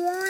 one.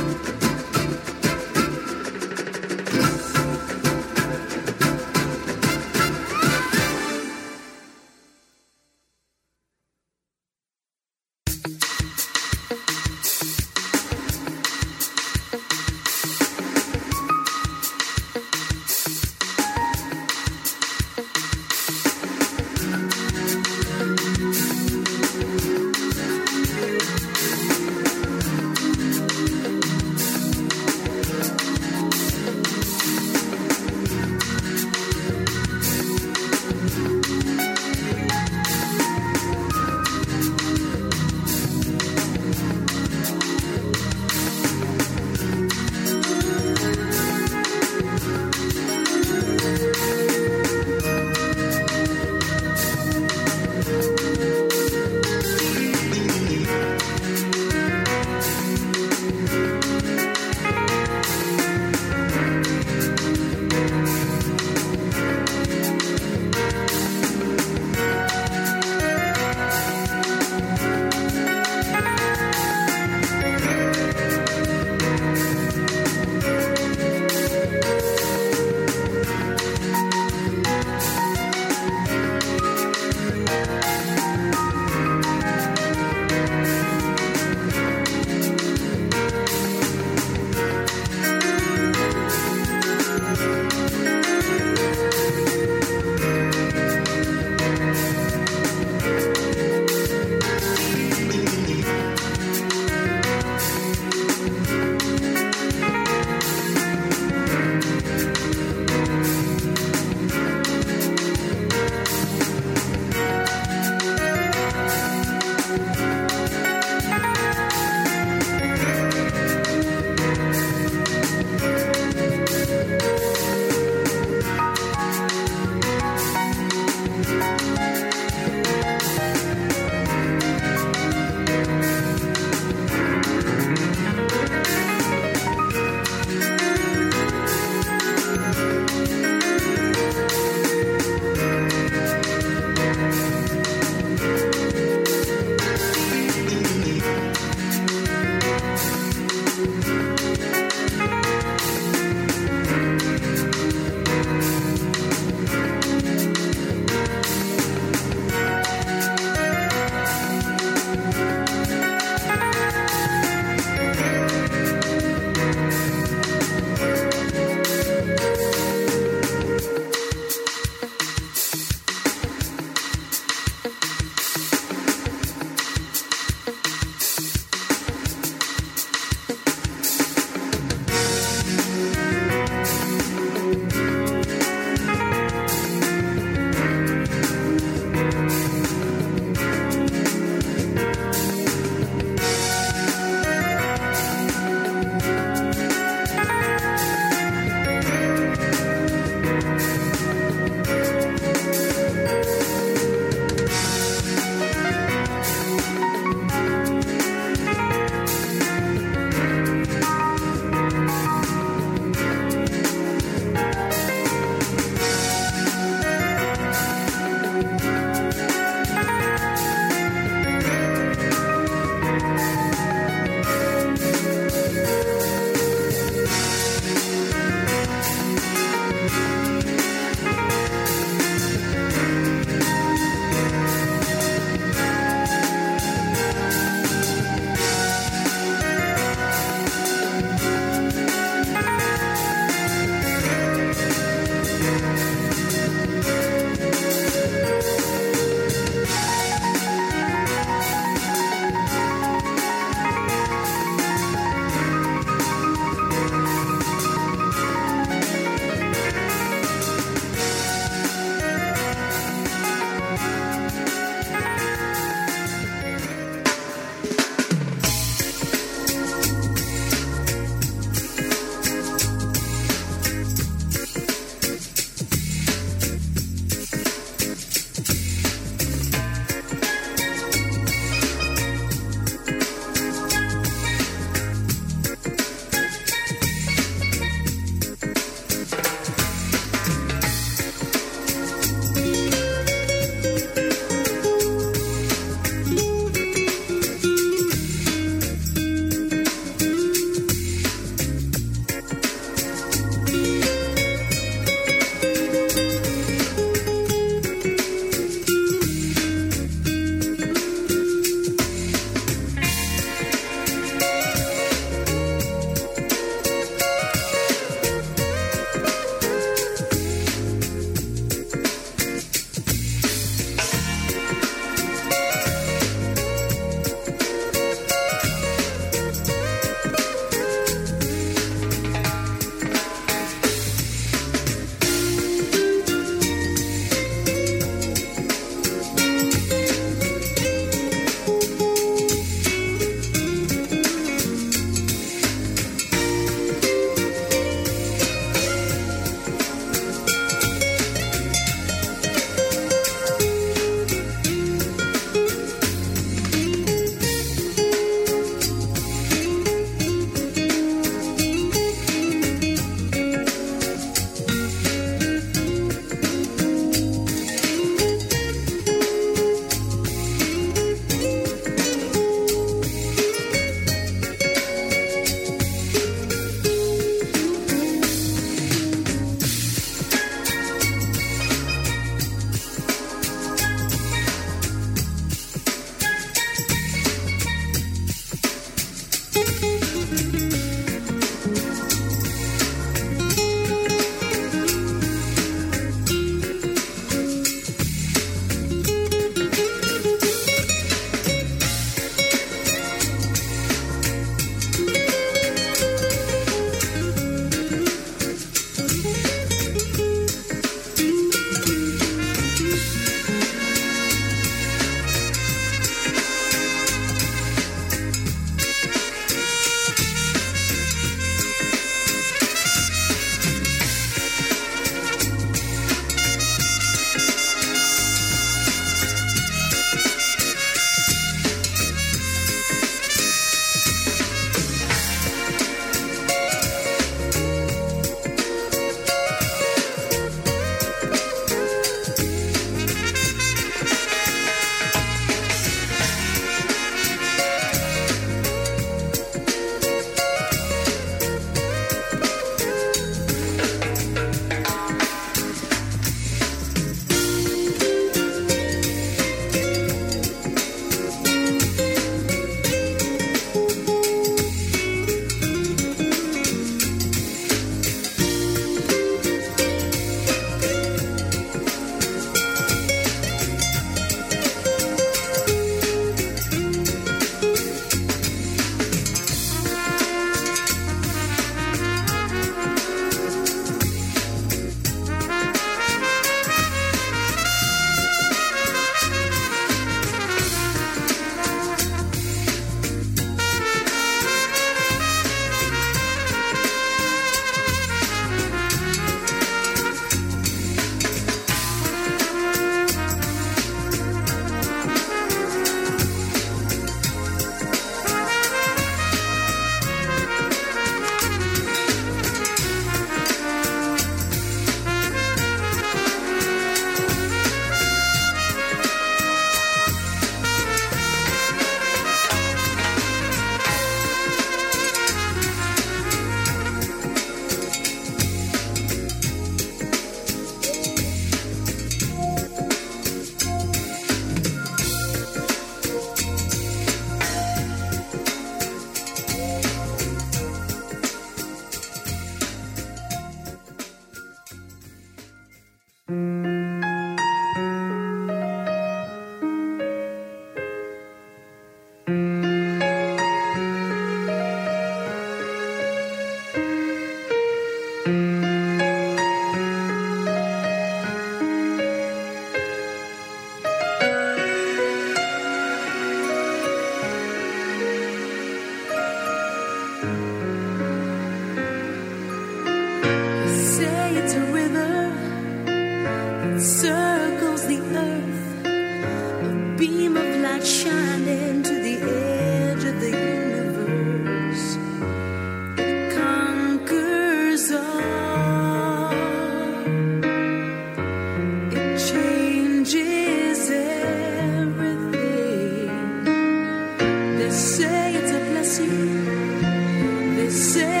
say it's a blessing. They say.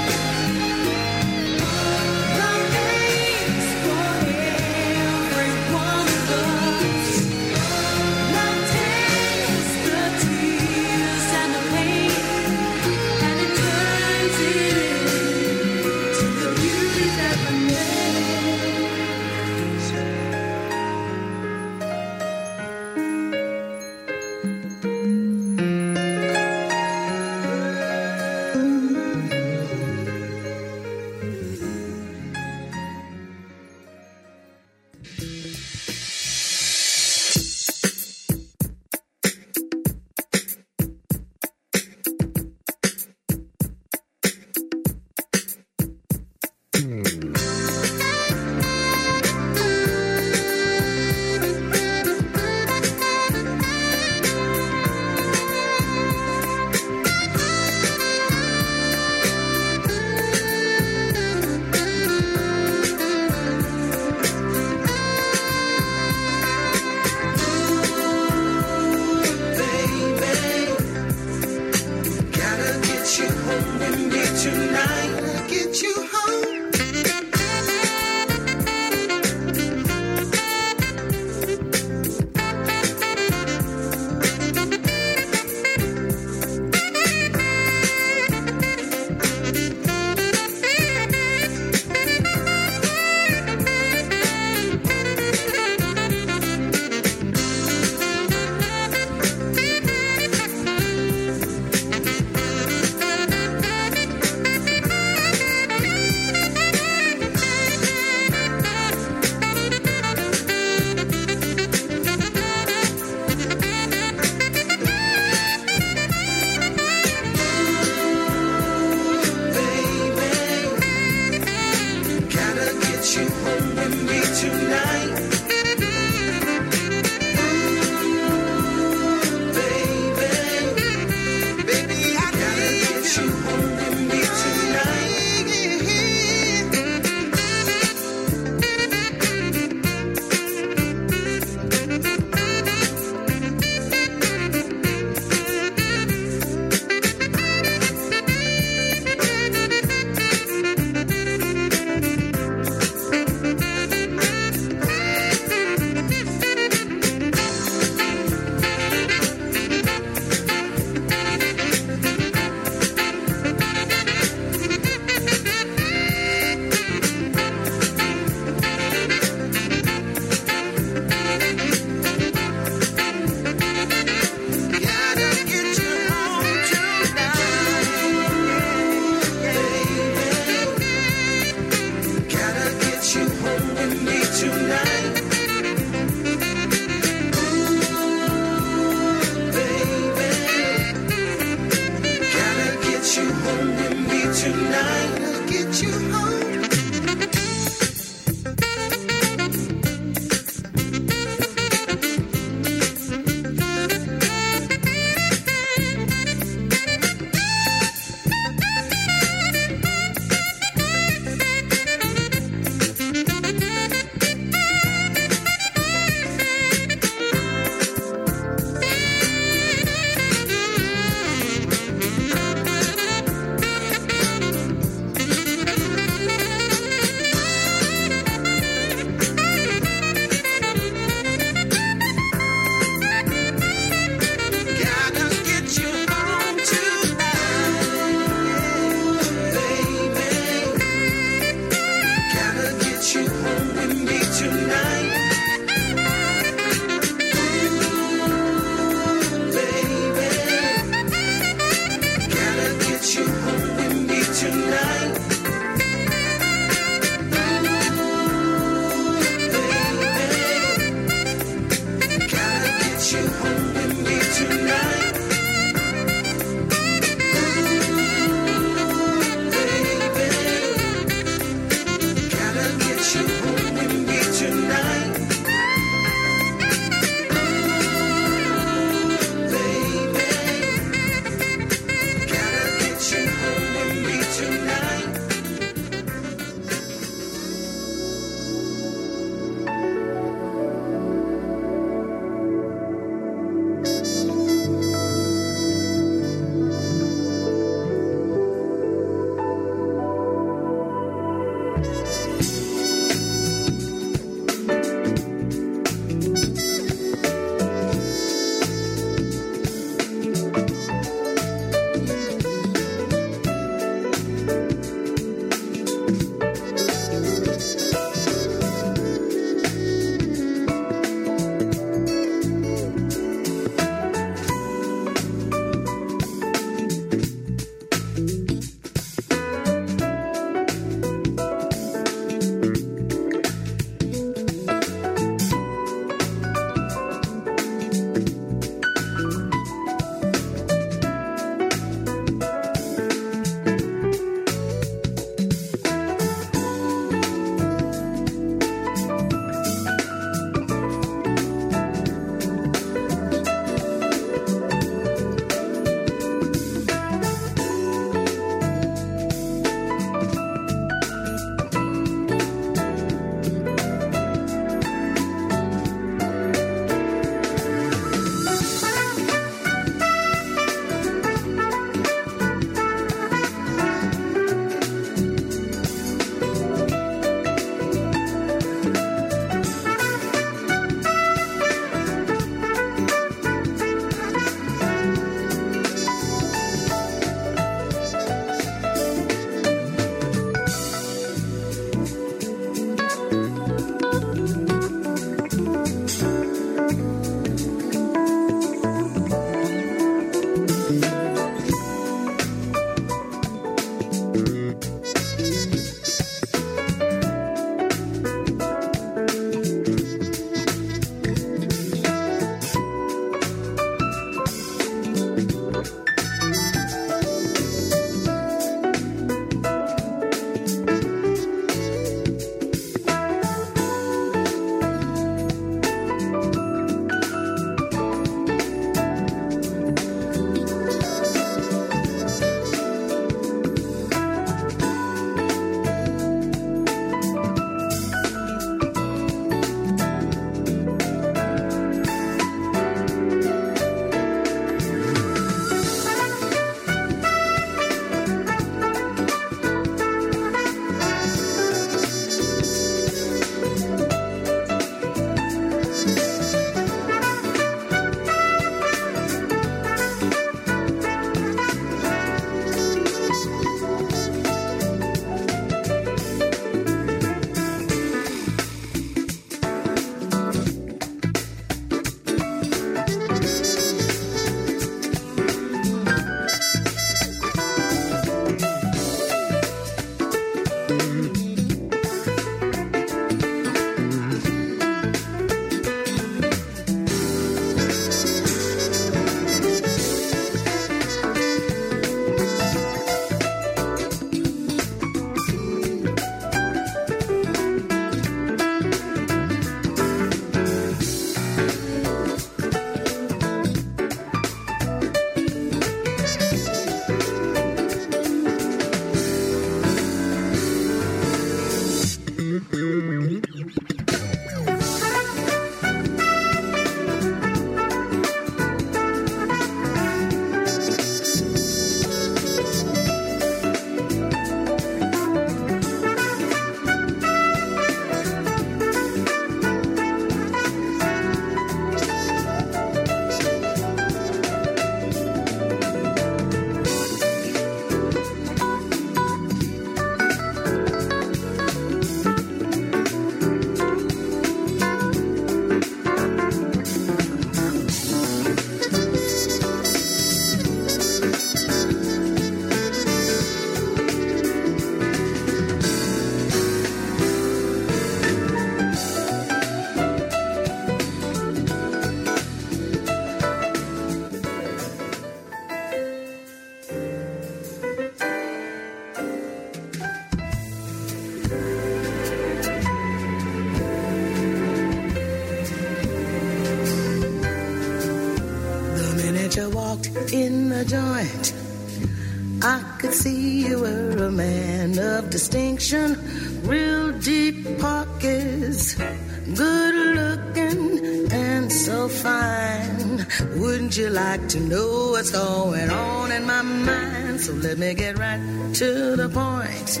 I could see you were a man of distinction, real deep pockets, good looking and so fine. Wouldn't you like to know what's going on in my mind? So let me get right to the point.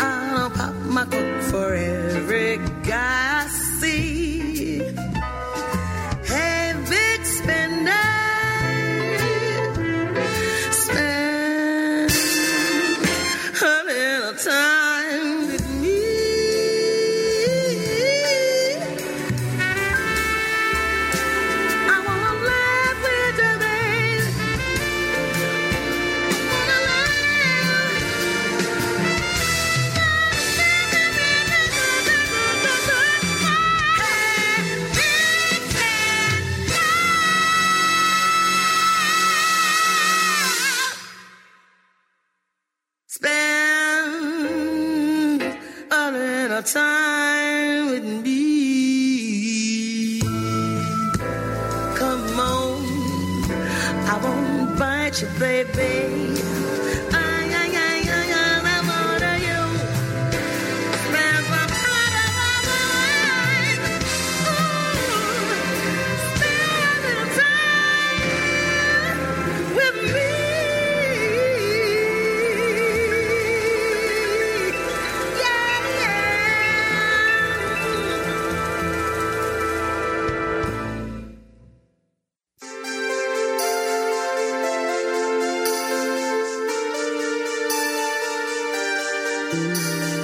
I'll pop my cork for every guy I Música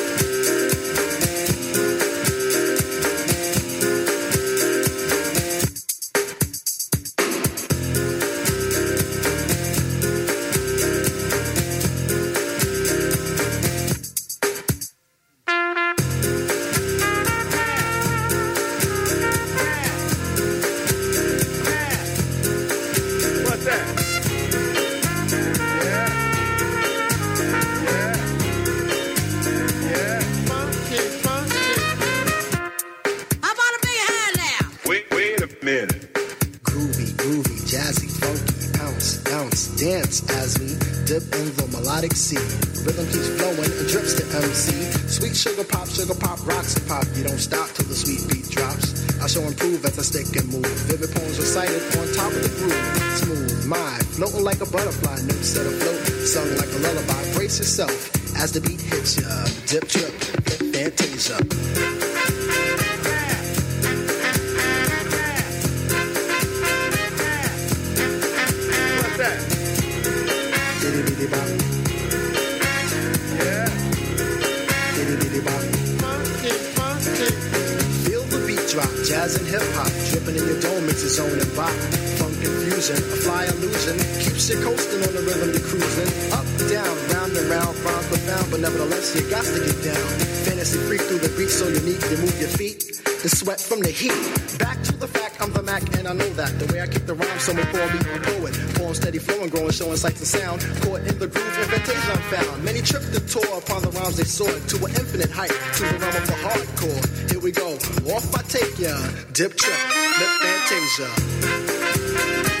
And move. Vivid poems recited on top of the groove. Smooth, mind, floating like a butterfly. Notes set afloat, sung like a lullaby. Brace yourself as the beat hits ya. Dip, trip, flip, fantasia. Jazz and hip hop, dripping in your dome, it's a zone and bop. Funk infusion, a fly illusion, keeps you coasting on the rhythm you're cruising. Up, down, round and round, frown profound, but nevertheless you got to get down. Fantasy freak through the beat so unique, you move your feet. The sweat from the heat. Back to the fact, I'm the Mac, and I know that. The way I keep the rhyme, someone call me a poet. Poem steady flowing, growing, showing sights and sound. Caught in the groove, invitation I'm found. Many tripped the tour upon the rhymes they soared to an infinite height, to the realm of the hardcore. Here we go, off I take ya. Dip trip, lip fantasia.